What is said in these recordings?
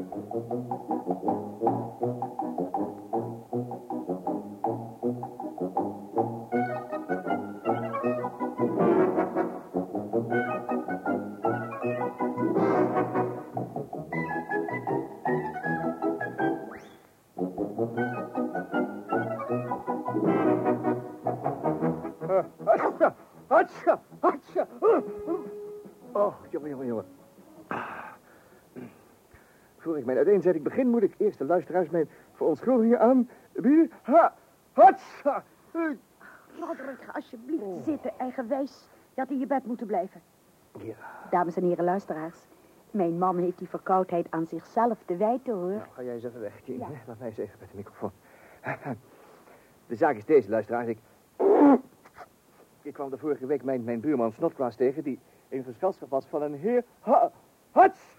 Thank you. Ik mijn uiteenzetting begin, moet ik eerst de luisteraars mijn verontschuldigingen aan... Ha, hatsja. Roderick, ga alsjeblieft zitten, eigenwijs. Je had in je bed moeten blijven. Ja, Dames en heren luisteraars. Mijn man heeft die verkoudheid aan zichzelf te wijten, hoor. nou, ga jij eens even weg, Jane. Ja. Laat mij eens even met de microfoon. De zaak is deze, luisteraars. Ik, ik kwam de vorige week mijn, mijn buurman Snodgrass tegen... die een gezelschap was van een heer... Ha, hatsja.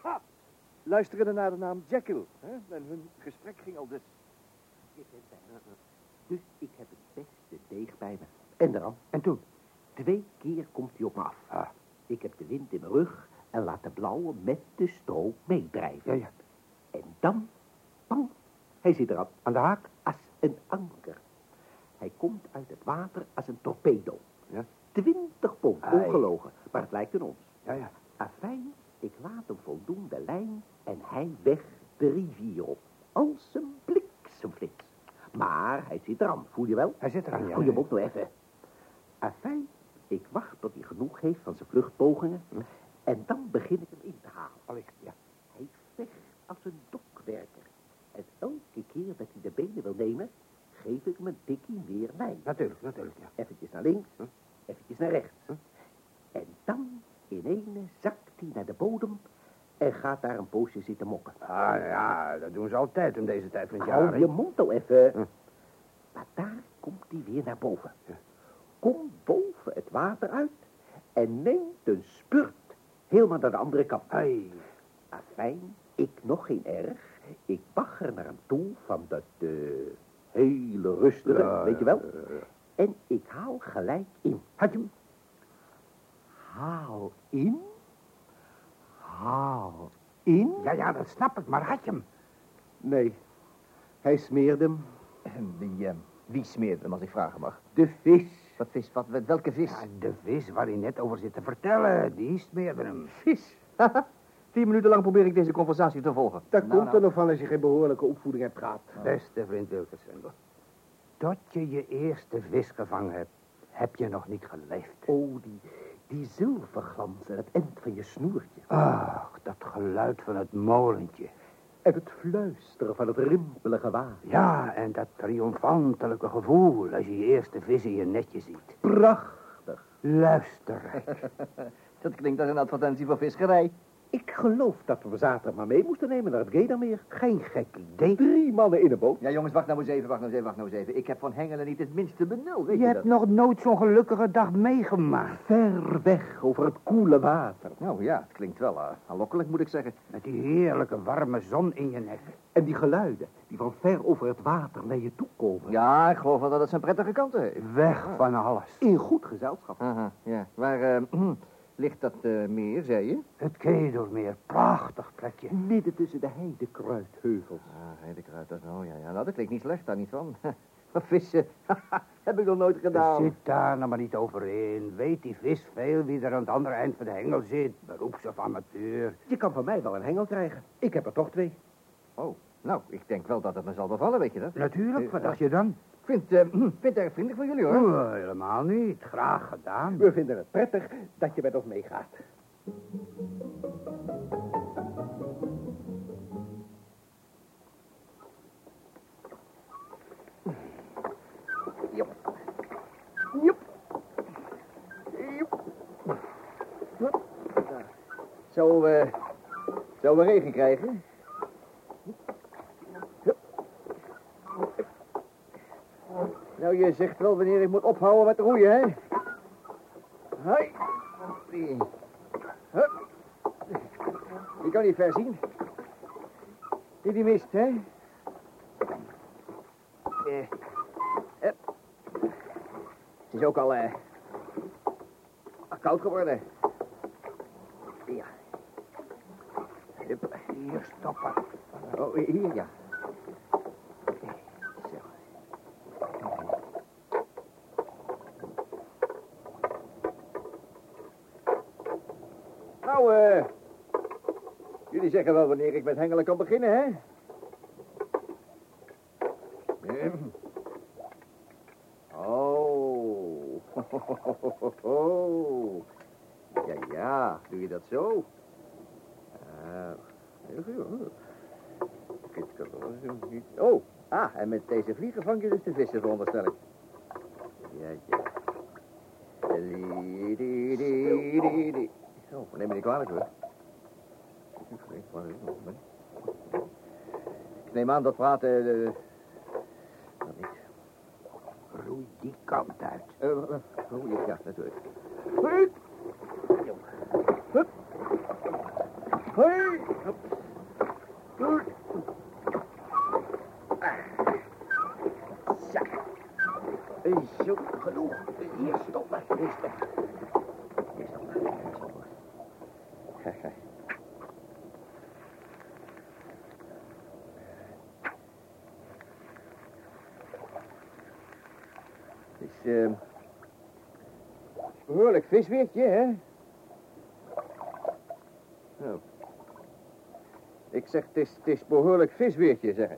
Luisterende naar de naam Jekyll. Hè? En hun gesprek ging al dus... Dus ik heb het beste deeg bij me. En dan? En toen? Twee keer komt hij op me af. Ah. Ik heb de wind in mijn rug en laat de blauwe met de stroom meedrijven. Ja, ja. En dan, bang, hij zit eraan. Aan de haak? Als een anker. Hij komt uit het water als een torpedo. Ja. Twintig pond, ongelogen. Maar het lijkt aan ons. Ja, ja. Afijn, ik laat hem voldoen de lijn en hij weg de rivier op. Als een bliksemflits. Maar hij zit eraan, voel je wel? Hij zit eraan, ja. Goeie mond nou even. Afijn, ik wacht tot hij genoeg heeft van zijn vluchtpogingen. Hm. En dan begin ik hem in te halen. Allicht, ja. Hij vecht als een dokwerker. En elke keer dat hij de benen wil nemen, geef ik hem een tikkie meer mij. Natuurlijk, natuurlijk, ja. Eventjes naar links, Hm. eventjes naar rechts. Hm. En dan in ene zakt hij naar de bodem daar een poosje zitten mokken. Ah, ja, dat doen ze altijd in deze tijd van het jaar. Hou je mond nou even. Hm. Maar daar komt hij weer naar boven. Ja. Komt boven het water uit en neemt een spurt helemaal naar de andere kant. Ai. Afijn, ik nog geen erg. Ik bagger naar hem toe van dat eh, hele rustige, Ja, weet je ja, wel. En ik haal gelijk in. Had je hem? Haal in? Haal in? Ja, ja, dat snap ik, maar had je hem? Nee, hij smeerde hem. Wie, eh, wie smeert hem, als ik vragen mag? De vis. Wat vis? Wat, welke vis? de vis waar hij net over zit te vertellen, die smeerde hem. vis. Vier minuten lang probeer ik deze conversatie te volgen. Dat Nou, komt nou. er nog van als je geen behoorlijke opvoeding hebt gehad. Beste vriend Wilkerson, tot je je eerste vis gevangen hebt, heb je nog niet geleefd. Oh, die, die zilverglans en het eind van je snoertje. Ach, dat geluid van het molentje. En het fluisteren van het rimpelige water. Ja, en dat triomfantelijke gevoel als je je eerste vis in je netje ziet. Prachtig. Luister. Dat klinkt als een advertentie voor visserij. Ik geloof dat we zaterdag maar mee moesten nemen naar het Gedameer. Geen gek idee. Drie mannen in een boot. Ja, jongens, wacht nou eens even, wacht nou eens even, wacht nou eens even. Ik heb van hengelen niet het minste benul, weet Je je, hebt dat? nog nooit zo'n gelukkige dag meegemaakt. Ver weg over het koele water. Nou ja, het klinkt wel uh, aanlokkelijk, moet ik zeggen. Met die heerlijke warme zon in je nek. En die geluiden die van ver over het water naar je toe komen. Ja, ik geloof wel dat het zijn prettige kanten heeft. Weg van alles. In goed gezelschap. Aha, ja. Waar eh, ligt dat eh, meer, zei je? Het Kedelmeer, prachtig plekje. Midden tussen de heidekruidheuvels. Ah, heidekruid, dat oh ja, ja. Nou, dat klinkt niet slecht, daar niet van. Maar vissen, heb ik nog nooit gedaan. Zit daar nou maar niet over in. Weet die vis veel wie er aan het andere eind van de hengel zit? Beroeps of amateur. Je kan van mij wel een hengel krijgen. Ik heb er toch twee. Oh, nou, ik denk wel dat het me zal bevallen, weet je dat? Natuurlijk, wat dacht je dan? Ik vind, eh, vind het erg vriendelijk van jullie, hoor. Oh, helemaal niet. Graag gedaan. We vinden het prettig dat je met ons meegaat. Jop. Jop. Jop. Zo, eh... Zo we regen krijgen? Nou, je zegt wel wanneer ik moet ophouden met roeien, hè? Hoi. Hup. Kan niet ver zien. Die die mist, hè? Eh. Hup. Het is ook al, eh... koud geworden. Ja. Hup. Hier stoppen. Oh, hier, ja. Nou, jullie zeggen wel wanneer ik met hengelen kan beginnen, hè? Oh. Ja, ja. Doe je dat zo? Ah, heel goed. Oh, ah, en met deze vliegen vang je dus de vissen, veronderstel ik. Neem me niet kwalijk hoor. Ik neem aan dat praten... eh, dat niet. Roei die kant uit. Eh, oh, ja, natuurlijk. Hoi! Hup! Hoi! Hup. Goed. Zo. Genoeg. Hier stoppen. Hier stoppen. Hier stoppen. Hier stoppen. Eh... behoorlijk visweertje, hè? Oh. Ik zeg, het is, is behoorlijk visweertje, zeg ik.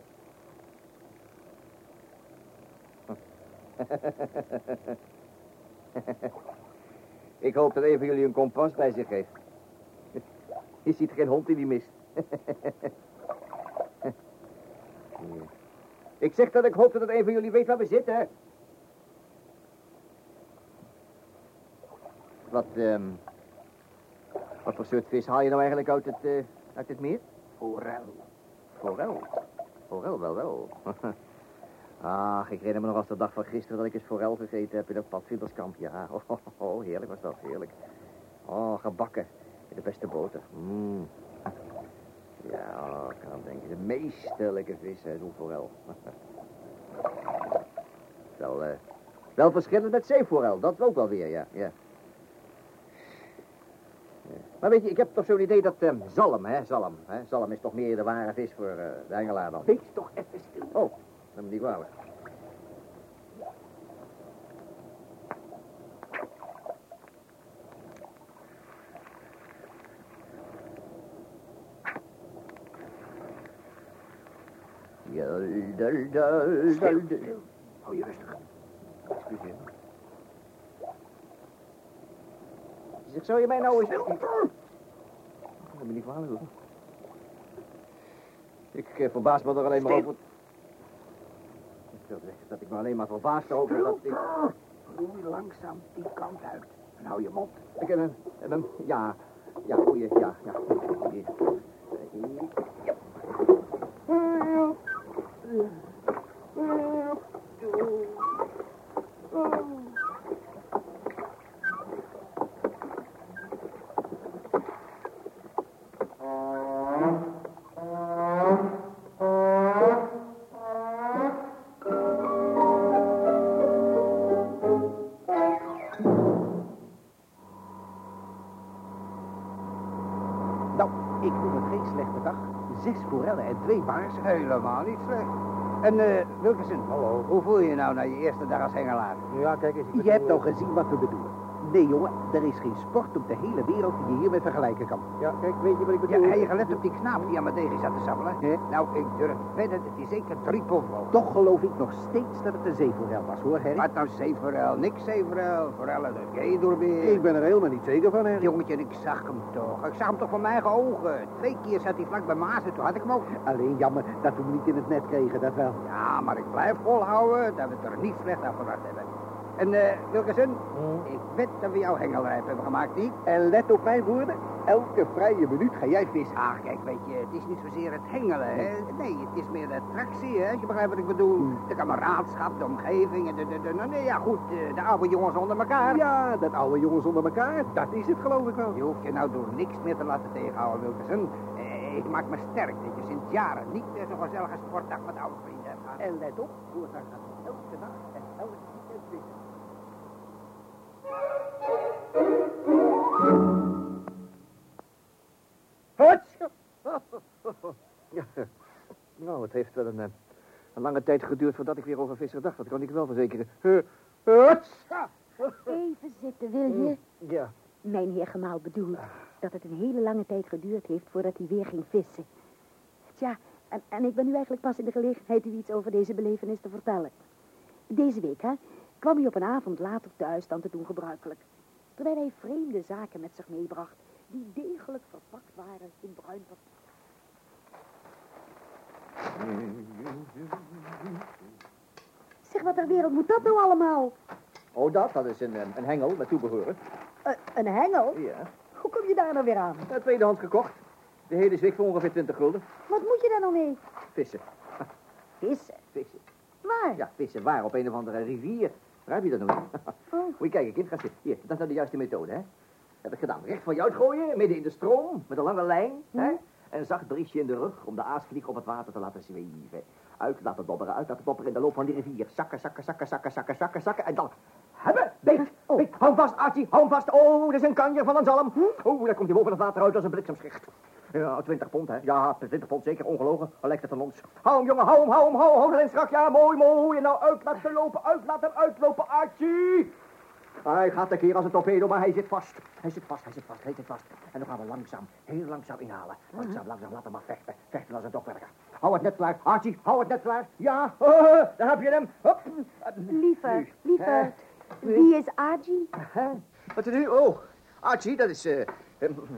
ik hoop dat een van jullie een kompas bij zich heeft. Je ziet geen hond die die mist. ik zeg dat ik hoop dat een van jullie weet waar we zitten. Wat, ehm... Wat voor soort vis haal je nou eigenlijk uit het, eh, uit het meer? Forel. Forel. Forel, wel wel. Ach, ik herinner me nog als de dag van gisteren dat ik eens forel gegeten heb in dat padvinderskamp. Ja, oh, oh, oh, heerlijk was dat, heerlijk. Oh, gebakken. In de beste boter. Mm. Ja, oh, ik kan aan denken. De meesterlijke vis, hè, zo'n forel. wel, eh, wel verschillend met zeeforel, dat ook wel weer, ja. ja. Ja. Maar weet je, ik heb toch zo'n idee dat ehm, zalm, hè, zalm. Hè, zalm is toch meer de ware vis voor eh, de hengelaar dan. Wees toch even stil. Oh, dat me niet kwalijk. Jal, dal, dal, dal, dal. Hou je rustig. Excuseer. Zeg, zou je mij nou eens... Dat me niet kwalijk hoor. Ik eh, verbaas me er alleen maar over... Ik wil zeggen dat ik me alleen maar verbaasd over dat ik... Roei langzaam die kant uit. En hou je mond. Ik heb een... heb een- Ja, ja, goeie, ja, ja. Hier. Ja. Zes forellen en twee baarsen. Helemaal niet slecht. En, eh, Wilkerson. Hallo. Hoe voel je je nou na je eerste dag als hengelaar? Ja, kijk eens. Je hebt al gezien wat we bedoelen. Nee, jongen, er is geen sport op de hele wereld die je hiermee vergelijken kan. Ja, kijk, weet je wat ik Ja, bedoel? heb je gelet op die knaap die aan mijn tegen zat te sabbelen? Nou, ik durf wedden, het is zeker drie pond woog. Toch geloof ik nog steeds dat het een zeeforel was, hoor, Harry. Wat nou zeeforel? Niks zeeforel. Forellen, dat ken je door weer. Ik ben er helemaal niet zeker van, Harry. Jongetje, ik zag hem toch. Ik zag hem toch van mijn eigen ogen. Twee keer zat hij vlak bij Maas en toen had ik hem ook. Alleen jammer dat we hem niet in het net kregen, dat wel. Ja, maar ik blijf volhouden dat we het er niet slecht af verwacht hebben. En, eh, Wilkerson, ik weet dat we jouw hengelrijp hebben gemaakt, niet? En let op mijn woorden, elke vrije minuut ga jij vissen. Ach, kijk, weet je, het is niet zozeer het hengelen, hè. Nee, het is meer de attractie, hè, als je begrijpt wat ik bedoel. De kameraadschap, de omgeving, en de, de, de, nee, ja, goed, de, de oude jongens onder elkaar. Ja, dat oude jongens onder elkaar, dat is het geloof ik wel. Je hoeft je nou door niks meer te laten tegenhouden, Wilkerson. Eh, ik maak me sterk dat je sinds jaren niet meer zo'n gezellige sportdag met oude vrienden hebt gehad. En let op, voortaan gaat elke dag en elke weekend Ja. het heeft wel een, eh, een lange tijd geduurd voordat ik weer over vissen dacht. Dat kan ik wel verzekeren. Even zitten, wil je? Ja. Mijn heer gemaal bedoelt dat het een hele lange tijd geduurd heeft voordat hij weer ging vissen. Tja, en, en ik ben nu eigenlijk pas in de gelegenheid u iets over deze belevenis te vertellen. Deze week, hè, kwam hij op een avond later thuis dan te doen gebruikelijk. Terwijl hij vreemde zaken met zich meebracht, die degelijk verpakt waren in bruin papier. Zeg, wat ter wereld moet dat nou allemaal? Oh, dat, dat is een, een, hengel met toebeheuren. Eh, een hengel? Ja. Hoe kom je daar nou weer aan? Uh, tweedehands gekocht. De hele zwik voor ongeveer 20 gulden. Wat moet je daar nou mee? Vissen. Vissen? Vissen. Waar? Ja, vissen. Waar? Op een of andere rivier. Begrijp je dat nog? Oh. Moet je kijken, kind. Ga zitten. Hier, dat is nou de juiste methode, hè? Heb ik gedaan. Recht van jou uitgooien, midden in de stroom, met een lange lijn, hè? En een zacht briesje in de rug om de aasvlieg op het water te laten zweven. Uit laten dobberen, uit laten dobberen in de loop van die rivier. Zakken, zakken, zakken, zakken, zakken, zakken, zakken. En dan... Hebben! Beet! Oh. Beet! Hou vast, Archie! Hou vast! Oh, dat is een kanjer van een zalm. Oh, daar komt hij boven het water uit als een bliksemschicht. Ja, 20 pond, hè? Ja, 20 pond zeker, ongelogen. Lijkt het van ons. Hou hem, jongen, hou hem, hou hem, hou hem, hou erin strak. Ja, mooi, mooi. En nou uit laten lopen, uit laten uitlopen, Archie. Hij gaat een keer als een torpedo, maar hij zit vast. Hij zit vast, hij zit vast, hij zit vast. En dan gaan we langzaam, heel langzaam inhalen. Langzaam, langzaam, laat hem maar vechten. Vechten als een dokwerker. Hou het net klaar, Archie, hou het net klaar. Ja, oh, daar heb je hem. Hop. Liever, liever. Wie is Archie? Wat is nu? Oh, Archie, dat is eh, eh,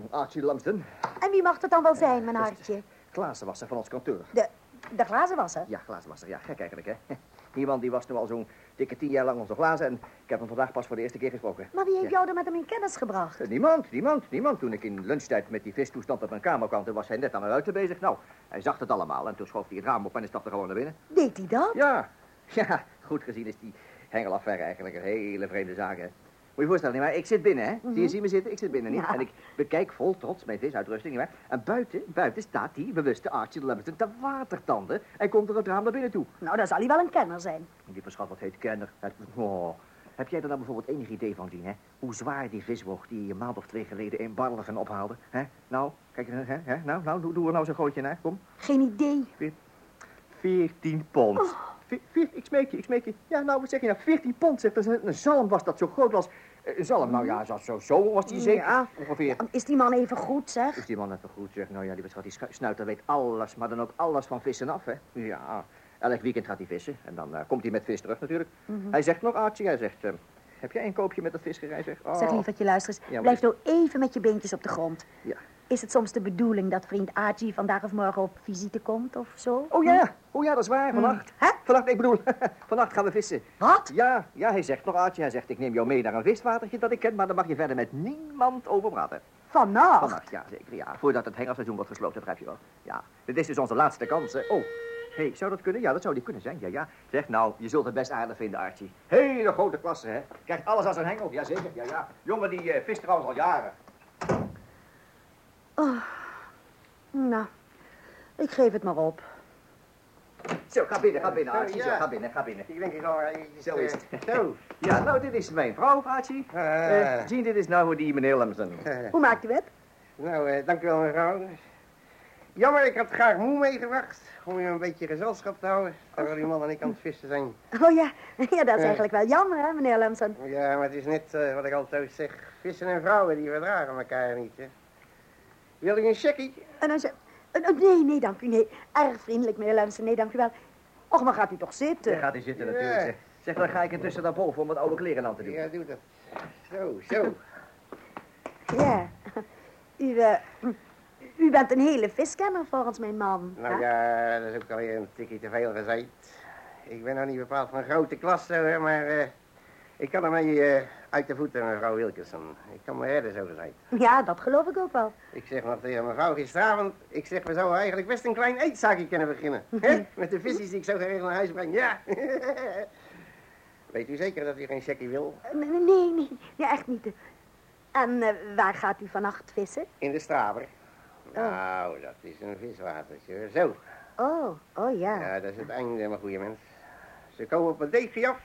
Archie Lamsden. En wie mag het dan wel zijn, mijn hartje? Glazenwasser van ons kantoor. De, de glazenwasser? Ja, glazenwasser. Ja, gek eigenlijk, hè. Die man die was nu al zo'n dikke tien jaar lang onze glazen... en ik heb hem vandaag pas voor de eerste keer gesproken. Maar wie heeft Ja. jou er met hem in kennis gebracht? Eh, Niemand, niemand, niemand. Toen ik in lunchtijd met die vistoestand op mijn kamer kwam... toen was hij net aan mijn ruiten bezig. Nou, hij zag het allemaal en toen schoof hij het raam op en hij stapte gewoon naar binnen. Deed hij dat? Ja, ja, goed gezien is die hengelaffaire eigenlijk een hele vreemde zaak, hè. Moet je voorstellen, nietwaar? Ik zit binnen, hè? Zie je, zie me zitten? Ik zit binnen, niet? Ja. En ik bekijk vol trots mijn visuitrusting, nietwaar? En buiten, buiten staat die bewuste Archie Lambton te watertanden... en komt er het raam naar binnen toe. Nou, dan zal hij wel een kenner zijn. Die verschat wat heet kenner. Oh. Heb jij er nou bijvoorbeeld enig idee van, Dien, hè? Hoe zwaar die vis woog die je een maand of twee geleden in Barligen ophaalde, hè? Nou, kijk, hè, hè? Nou, nou, doe, doe er nou zo'n gootje naar, kom. Geen idee. 14 pond. Veer- veer- ik smeek je, ik smeek je. Ja, nou, wat zeg je nou? 14 pond, zeg. Dat is een, een zalm was dat zo groot als... eh, zalm, nou ja, zo, zo, zo was die zeker. Ja. Ongeveer. Is die man even goed, zeg? Is die man even goed, zeg. Nou ja, die, die snuiter weet alles, maar dan ook alles van vissen af, hè. Ja, elk weekend gaat hij vissen. En dan eh, komt hij met vis terug, natuurlijk. Hij zegt nog, Archie, hij zegt... eh, heb jij een koopje met dat visgerij, zeg? Oh. Zeg lievertje, luister eens. maar Blijf nou even met je beentjes op de grond. Ja. Is het soms de bedoeling dat vriend Archie vandaag of morgen op visite komt of zo? Oh ja, oh ja, dat is waar, vannacht. Hè? Vannacht, ik bedoel, vannacht gaan we vissen. Wat? Ja, ja, hij zegt nog, Archie, hij zegt, ik neem jou mee naar een viswatertje dat ik ken, maar daar mag je verder met niemand over praten. Vannacht? Vannacht, ja, zeker, ja. Voordat het hengelseizoen wordt gesloten, begrijp je wel. Ja, dit is dus onze laatste kans, hè. Oh, hé, hey, zou dat kunnen? Ja, dat zou die kunnen zijn, ja, ja. Zeg nou, je zult het best aardig vinden, Archie. Hele grote klasse, hè. Krijgt alles als een hengel, ja, zeker, ja, ja. Jongen, die eh, vist trouwens al jaren. Nou, ik geef het maar op. Zo, ga binnen, ga binnen, Zo, Archie, ja. zo, ga binnen, ga binnen. Ik denk ik al eventjes... Zo is het. eh, Zo. Ja, nou, dit is mijn vrouw, Archie. Ah. Eh, Jean, dit is nou voor die meneer Lamson. Eh, Hoe maakt u het? nou, eh, dank u wel, mevrouw. Jammer, ik had graag moe meegebracht. Om je een beetje gezelschap te houden. Terwijl die man en ik aan het vissen zijn. Oh ja, ja dat is Eh. eigenlijk wel jammer, hè, meneer Lemson. Ja, maar het is net eh, wat ik altijd zeg. Vissen en vrouwen, die verdragen elkaar niet, hè. Wil je een checkie? En dan zei... eh, eh, Nee, nee, dank u, nee. Erg vriendelijk, meneer Lemson. Nee, dank u wel. Och, maar gaat u toch zitten? Daar gaat hij zitten Ja. natuurlijk. Zeg. zeg, dan ga ik intussen naar boven om wat oude kleren aan te doen. Ja, doe dat. Zo, zo. Ja. U, eh, u bent een hele viskenner volgens mijn man. Nou hè? ja, dat is ook alweer een tikje te veel gezegd. Ik ben nou niet bepaald van grote klasse, hè, maar eh, ik kan ermee eh, uit de voeten, mevrouw Wilkinson. Ik kan me redden, zo gezegd. Ja, dat geloof ik ook wel. Ik zeg nog tegen mevrouw gisteravond, ik zeg, we zouden eigenlijk best een klein eetzaakje kunnen beginnen. hè? Met de visjes die ik zo geregeld naar huis breng, ja. Weet u zeker dat u geen checkie wil? Eh, Nee, nee, nee, nee, echt niet. En eh, waar gaat u vannacht vissen? In de straver. Nou, dat is een viswatertje. Zo. Oh, oh ja. Ja, dat is het einde, mijn goede mens. Ze komen op een deegje af.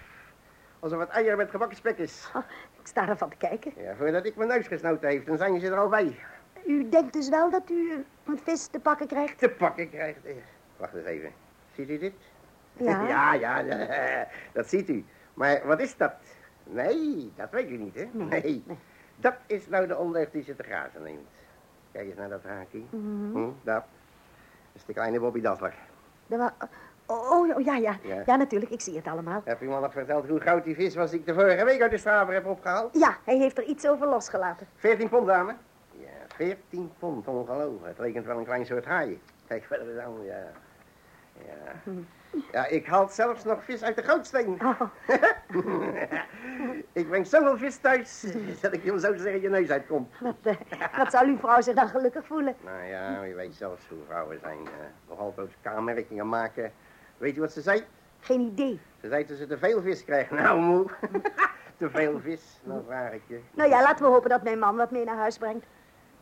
Alsof het eier met gebakken spek is. Oh, ik sta ervan te kijken. Ja, voordat ik mijn neus gesnoten heeft, dan zijn ze er al bij. U denkt dus wel dat u een vis te pakken krijgt? Te pakken krijgt. Wacht eens even. Ziet u dit? Ja. ja, ja, ja, dat ziet u. Maar wat is dat? Nee, dat weet u niet, hè? Nee. Dat is nou de ondeugd die ze te grazen neemt. Kijk eens naar dat haakje. Mhm. Hm, dat. Dat is de kleine Bobby Dassler. Dat wa- oh, oh, oh, ja, ja. Ja. Ja, natuurlijk. Ik zie het allemaal. Heb me nog verteld hoe groot die vis was die ik de vorige week uit de straver heb opgehaald? Ja, hij heeft er iets over losgelaten. 14 pond, dame. Ja, 14 pond, ongelooflijk. Het rekent wel een klein soort haai. Kijk verder dan, ja. Ja. Ja, ik haal zelfs nog vis uit de gootsteen. Oh, ik breng zoveel vis thuis dat ik je om zo zeggen je neus uitkomt. wat, wat zal uw vrouw zich dan gelukkig voelen? Nou ja, je weet zelfs hoe vrouwen zijn. nogal veel aanmerkingen maken. Weet je wat ze zei? Geen idee. Ze zei dat ze te veel vis krijgen. Nou, moe. te veel vis, dan vraag ik je. Nou ja, laten we hopen dat mijn man wat mee naar huis brengt.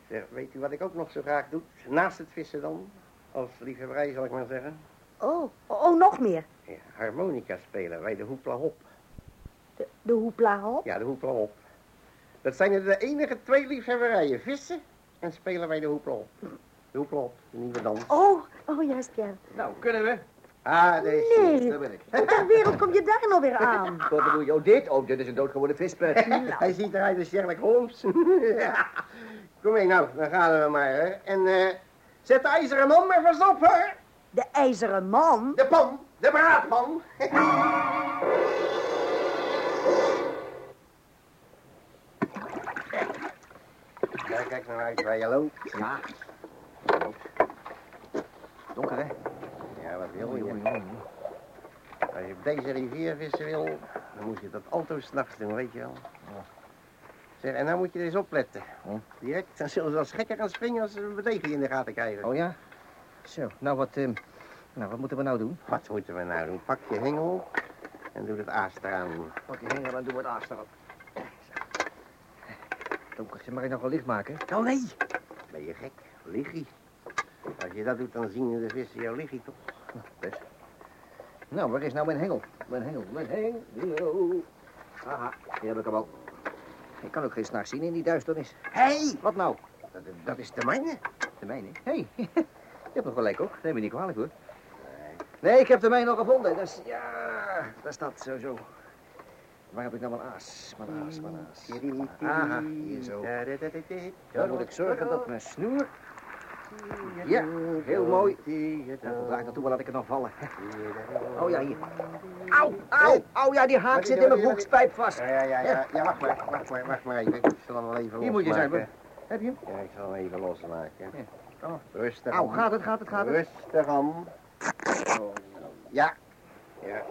Zeg, weet u wat ik ook nog zo graag doe? Naast het vissen dan? Als liefhebberij, zal ik maar zeggen. Oh, oh, nog meer. Ja, harmonica spelen bij de hoepla hop. De, de hoepla hop. Ja, de hoepla hop. Dat zijn er de enige twee liefhebberijen. Vissen en spelen bij de hoepla hop. De hoepla hop, de nieuwe dans. Oh, oh, juist, ja. Nou, kunnen we? Ah, deze. Nee, Daar ben ik. hoe ter wereld kom je daar nou weer aan? Wat bedoel je? Oh, dit? Oh, dit is een doodgewone vispet. Hij ziet eruit als Sherlock Holmes. ja. Kom mee, nou, dan gaan we maar. Hè. En eh, zet de ijzeren man maar vast op, hoor. De ijzeren man? De pan, de braadpan. Ja, kijk nou uit waar je loopt. Ja. Donker, hè? Wat wil je? Als je op deze rivier vissen wil, dan moet je dat altijd s'nachts doen, weet je wel. Zeg, en dan moet je er eens opletten. Hm. Direct, dan zullen ze als gekker gaan springen als ze een bedegen in de gaten krijgen. Oh ja? Zo, nou wat, ehm, nou, wat moeten we nou doen? Wat moeten we nou doen? Pak je hengel en doe het aas eraan. Pak je hengel en doe wat aas erop. Donkertje, mag ik nog wel licht maken? Oh nee! Ben je gek? Liggie. Als je dat doet, dan zien de vissen jouw liggie toch? Best. Nou, waar is nou mijn hengel? Mijn hengel, mijn hengel. Haha, hier heb ik hem al. Ik kan ook geen s'nachts zien in die duisternis. Hé! Hey, Wat nou? dat, dat is de mijne. De mijne. Hé, hey, je hebt nog gelijk ook. Neem me niet kwalijk hoor. Nee, ik heb de mijne nog gevonden. Dat is, ja, dat is dat, zo, zo. Waar heb ik nou mijn aas? Mijn aas, mijn aas. Aha, hier zo. Dan moet ik zorgen dat mijn snoer... Ja, heel mooi. Dan vandaag naartoe laat ik het nog vallen. Oh ja, hier. Auw, auw, auw, ja, die haak zit in mijn broekspijp vast. Ja, ja, ja, ja, ja, wacht maar, wacht maar, wacht maar even. Ik zal hem wel even losmaken. Hier moet je zijn. Heb je hem? Ja, ik zal hem even losmaken. Oh. Rustig aan. gaat het, gaat het, gaat het? Rustig aan. Ja. Ja, ja.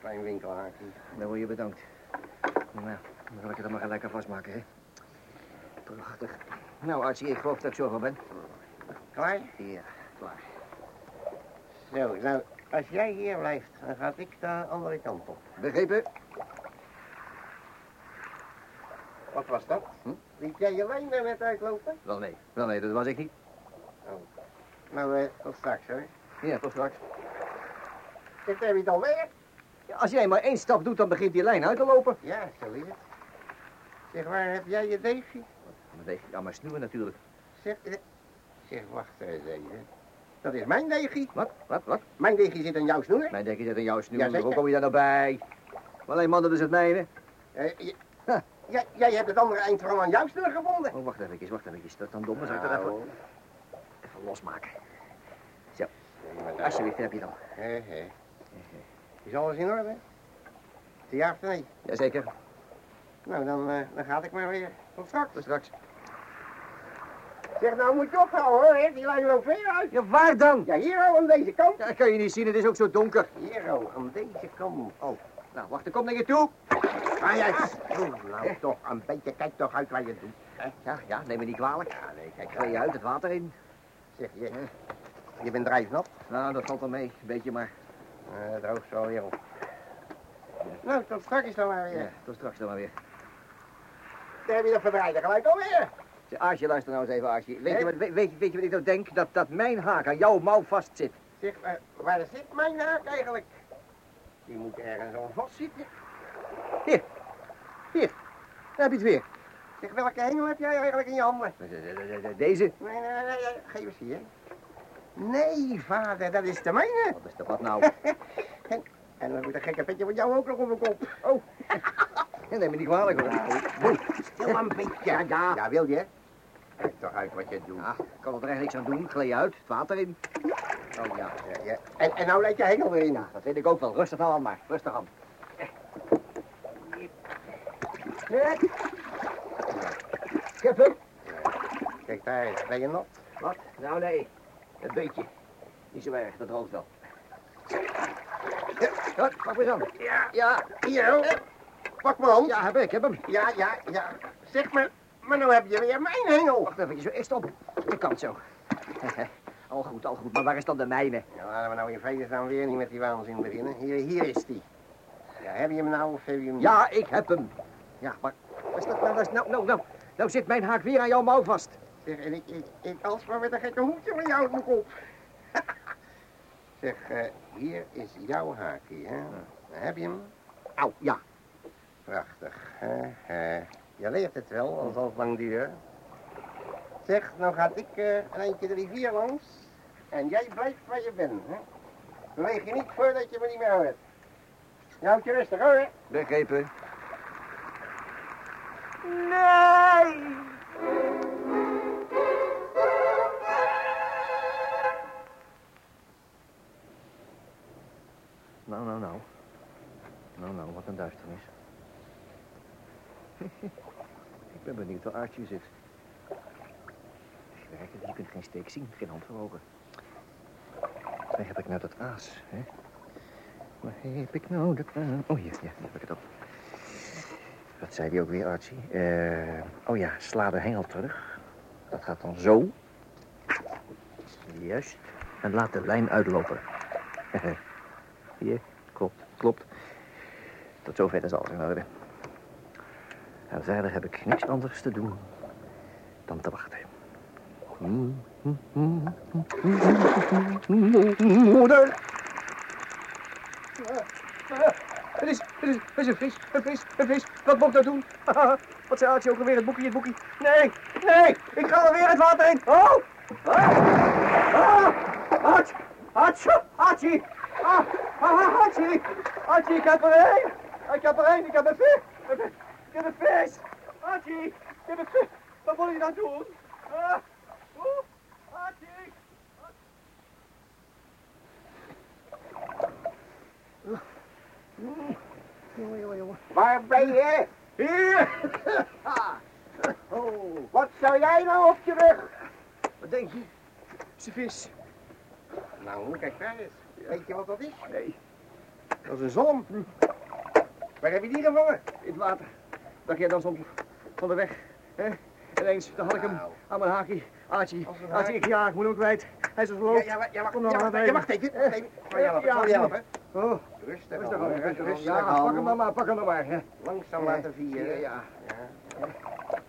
Klein winkelhaakje. Dan word je bedankt. Nou, dan zal ik het dan maar gelijk aan vastmaken, hè. Prachtig. Nou, Archie, ik geloof dat ik zover ben. Klaar? Ja, klaar. Zo, nou, als jij hier blijft, dan ga ik de andere kant op. Begrepen? Wat was dat? Hm? Liet jij je lijn er net uitlopen? Wel nee. Wel nee, dat was ik niet. Nou, eh, tot straks hoor. Ja, tot straks. Zit er niet alweer? Ja, als jij maar één stap doet, dan begint die lijn uit te lopen. Ja, zo is het. Zeg, waar heb jij je deegje? Maar nee, Ja, maar snoeien natuurlijk. Zeg, eh, zeg, wacht eens even. Dat is mijn deegje. Wat? Wat? Wat? Mijn deegje zit in jouw snoer. Mijn denk je dat in jouw snoer. Hoe kom je daar nou bij? Maar alleen man, dat is het mijne. Eh, je- Huh. jij, jij hebt het andere eind gewoon aan jouw snoer gevonden. Oh, wacht even, wacht even. Dat is dan dom. Dan zal ik dat even, Nou, even losmaken. Zo, alsjeblieft, heb je dan. Hé, hé. Is alles in orde? Of nee? Jazeker, Nou, dan, eh, dan ga ik maar weer. Tot straks. tot straks. Zeg, nou moet je ophouden hoor, hè. die lijn loopt ver uit. Ja, waar dan? Ja, hier al aan deze kant. Ja, dat kan je niet zien, het is ook zo donker. Hier al, aan deze kant. Oh, nou, wacht, ik kom naar je toe. Ah, ja. Oh, nou toch, een beetje, kijk toch uit waar je het doet. Ja, ja, neem me niet kwalijk. Ja, nee, kijk gooi je uit. het water in. Zeg, je, je bent drijfnat. Nou, dat valt wel mee, een beetje maar. Uh, het droogt zo weer op. Nou, tot straks dan maar weer. Ja, tot straks dan maar weer. Dan heb je dat verdraaide gelijk alweer. Aasje, luister nou eens even, Aasje. Weet je, wat, weet, weet, weet je wat ik nou denk? Dat, dat mijn haak aan jouw mouw vast zit. Zeg, eh, waar zit mijn haak eigenlijk? Die moet ergens al vast zitten. Hier, hier. Daar heb je het weer. Zeg, welke hengel heb jij eigenlijk in je handen? De- de- de- de- Deze. Nee, nee, nee, nee, geef eens hier. Nee, vader, dat is de mijne. Wat is er wat nou? En, en dan moet een gekke petje van jou ook nog op mijn kop. Oh, neem me niet kwalijk hoor. Nou, stil een beetje. Ja, ja. Ja, wil je? Kijk toch uit wat je doet. Ja, ik kan er echt niks aan doen. Glee uit, het water in. Oh ja, ja, ja. En, en nou let je hengel weer in. Ja, dat weet ik ook wel. Rustig nou aan maar. Rustig aan. Ik heb hem. Kijk daar, ben je nog? Wat? Nou nee, een beetje. Niet zo erg, dat droogt wel. Ja, pak weer aan. Ja, Ja, hier. Pak mijn hand. ja, heb ik, heb hem. Ja, ja, ja. Zeg maar, maar nou heb je weer mijn hengel. Wacht even, zo eerst op. De kant zo. al goed, al goed. Maar waar is dan de mijne? Nou, laten we nou in vredesnaam weer niet met die waanzin beginnen. Hier, hier is die. Ja, heb je hem nou of heb je hem niet? Ja, ik heb hem. Ja, maar wat is dat nou? Nou, nou, nou. Nou zit mijn haak weer aan jouw mouw vast. Zeg, en ik, ik, ik als maar met een gekke hoedje van jou op mijn kop. zeg, eh, hier is jouw haakje, hè? Heb je hem? Au, ja. Prachtig. hè? Eh, je leert het wel, al zal het lang duren. Zeg, nou gaat ik eh, een eindje de rivier langs. En jij blijft waar je bent, hè? Beweeg je niet voordat je me niet meer hoort. Je houdt je rustig, hoor. Begrepen. Nee! Nou, nou, nou. Nou, nou, wat een duisternis. ik ben benieuwd waar Archie zit. Je kunt geen steek zien, geen hand voor ogen. Waar heb ik nou dat aas, hè? Waar heb ik nou dat aas? Oh, ja, hier heb ik het op. Wat zei die ook weer, Archie? Eh, oh ja, sla de hengel terug. Dat gaat dan zo. Juist. En laat de lijn uitlopen. Hier, klopt, klopt. Tot zover is alles in orde. En verder heb ik niks anders te doen dan te wachten. Moeder! Het is, het is, het is een vis, een vis, een vis. Wat moet ik nou doen? Wat zei Archie ook alweer, het boekje, het boekje. Nee, nee, ik ga er weer het water in. Oh! Ah! Ah! Ah, Archie! Archie, ik heb er één! Ik heb er één, ik heb een vis! Een vis! Archie! Ik heb een vis! Wat moet ik nou doen? Ah! Oeh! Archie! Waar ben je? Hier! Oh, Wat zou jij nou op je rug? wat denk je? Een vis. Nou, kijk daar eens. Weet je wat dat is? Nee, Dat is een zalm. Waar heb je die gevangen? in het water. Dacht jij dan soms van de weg, hè? Ineens, dan had ik hem Nou. aan mijn haakje. Archie, haak. ik, ja, ik moet hem kwijt. Hij is Ja, verloofd. ja, wa- ja, wacht, Kom ja, nou, wacht, wat ja, wacht even. wacht helpen, ik zal je Ja, helpen. Oh, Rustig rustig aan, aan, rustig, rustig. rustig Ja, aan. pak hem maar, maar, pak hem maar maar. hè. Langzaam laten vieren. Ja, ja.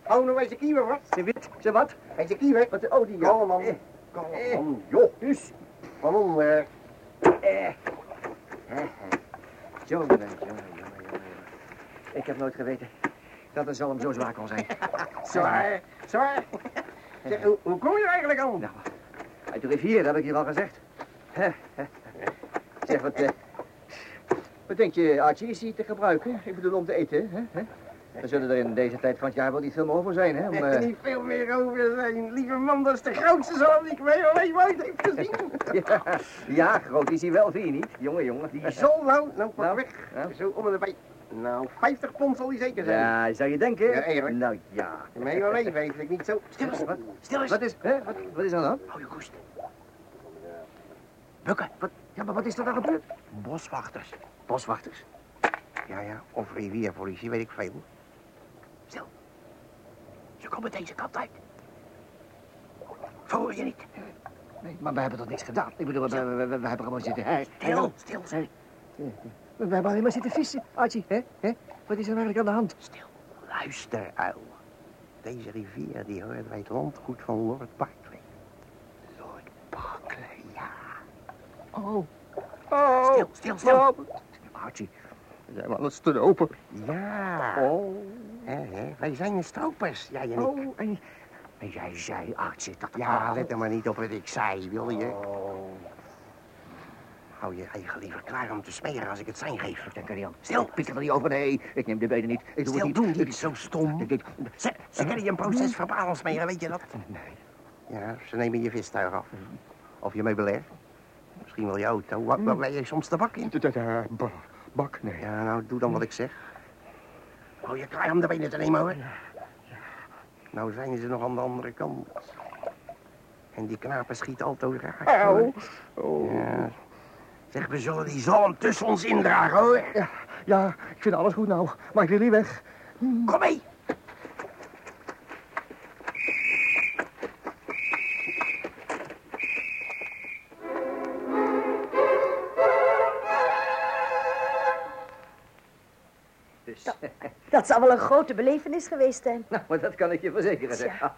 Hou nou eens de kiemen vast. Ze wit, ze wat? Hij is de kiemen. Wat, oh, die ja. Kalm man. Eh, Kalm eh. man. Joh. Dus, Van onder. eh. Jongen, jongen, jongen, jongen. Ik heb nooit geweten dat een zalm zo zwaar kon zijn. Zwaar. Zwaar. Zeg, hoe, hoe kom je er eigenlijk aan? Nou, uit de rivier, dat heb ik hier al gezegd. Zeg, wat, eh, wat denk je, Archie, is die te gebruiken? Ik bedoel, om te eten, hè? Er zullen er in deze tijd van het jaar wel niet veel meer over zijn, hè? Om, Er eh, niet veel meer over zijn. Lieve man, dat is de grootste zalm die ik mijn hele leven ooit heb gezien. ja, ja, groot is hij wel, vind je niet? Jongen, jongen. Die zal nou, nou Nou, weg. ja. Zo om en erbij. Nou, 50 pond zal die zeker zijn. Ja, zou je denken? Ja, eerlijk. Nou, ja. Mijn hele leven heeft ik niet zo... Stil eens. Wat? Stil eens. Wat is, hè? Wat, wat is er dan? Hou je koest. Bukken, wat, ja, maar wat is er dan gebeurd? Boswachters. Boswachters. Ja, ja, of rivierpolitie, weet ik veel. Stil. Ze komen deze kant uit. Verhoor je niet. Nee, maar we hebben toch niks gedaan? Ik bedoel, we, we, we, we hebben gewoon zitten... Hè? Stil, stil, stil. We, we hebben alleen maar zitten vissen, Archie, hè? hè? Wat is er eigenlijk aan de hand? Stil. Luister, uil. Deze rivier, die hoort bij het landgoed van Lord Barclay. Lord Barclay. Ja. Oh. Oh. Stil, stil, stil. Oh. Archie, we zijn alles te open. Ja. Oh. Hè, hè, wij zijn stropers, jij en ik. Oh, en jij zei, Artje, dat... Ja, let er maar niet op wat ik zei, wil je? Hou je eigen liever klaar om te smeren als ik het zijn geef. Denk er aan. Stil. Pik er niet over, nee. Ik neem de benen niet. Ik doe Stil, het niet. zo stom. Ze, ze kennen je een proces verbaal smeren, weet je dat? nee. Ja, ze nemen je vistuig af. Of je meubilair. Misschien wel je auto. Wat, wat ben je soms de bak in? Eh, Bak, nee. Ja, nou, doe dan wat ik zeg. Hou je klaar om de benen te nemen, hoor. Nou zijn ze nog aan de andere kant. En die knapen schieten altijd. Auw. hoor. Ja. Zeg, we zullen die zalm tussen ons indragen, hoor. Ja, ja, ik vind alles goed nou. Maar ik wil niet weg. Kom mee. Dus, Dat zou wel een grote belevenis geweest zijn. nou, maar dat kan ik je verzekeren, zeg.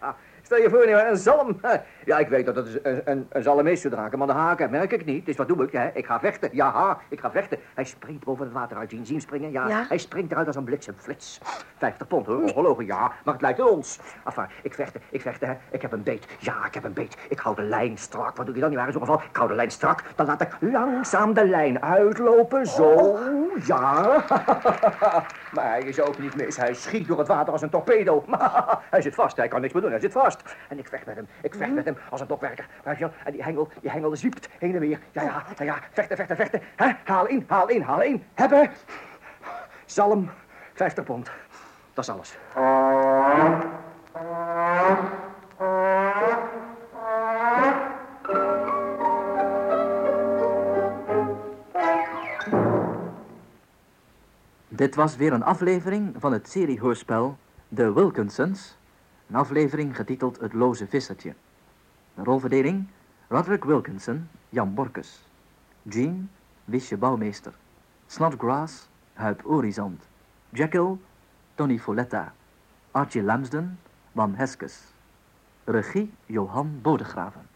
Stel je voor, een zalm. Ja, ik weet dat het een, een, een zalm is zodra ik hem aan de haak heb. Merk ik niet. Dus wat doe ik? Hè? Ik ga vechten. Ja, ik ga vechten. Hij springt boven het water uit. Zien, zien springen? Ja. Ja. Hij springt eruit als een bliksemflits. 50 pond, hoor. Ongelogen, ja. Maar het lijkt ons. Enfin, ik vechten, ik vechten, hè. Ik heb een beet. Ja, ik heb een beet. Ik hou de lijn strak. Wat doe je dan? Ja, in zo'n geval. Ik hou de lijn strak. Dan laat ik langzaam de lijn uitlopen. Zo. Ja. maar hij is ook niet mis. Hij schiet door het water als een torpedo. hij zit vast. Hij kan niks meer doen. Hij zit vast. En ik vecht met hem. Ik vecht met hem als een dokwerker. Je? En die hengel, die hengel zwiept heen en weer. Ja, ja, ja, ja. Vechten, vechten, vechten. Haal in, haal in, haal in. Hebben. Zalm. 50 pond. Dat is alles. Dit was weer een aflevering van het seriehoorspel The Wilkinsons. Een aflevering getiteld Het Loze Vissertje. De rolverdeling Roderick Wilkinson, Jan Borkus. Jean, Wiesje Bouwmeester. Snodgrass, Huip Orizant. Jekyll, Tony Folletta. Archie Lamsden, Van Heskes. Regie Johan Bodegraven.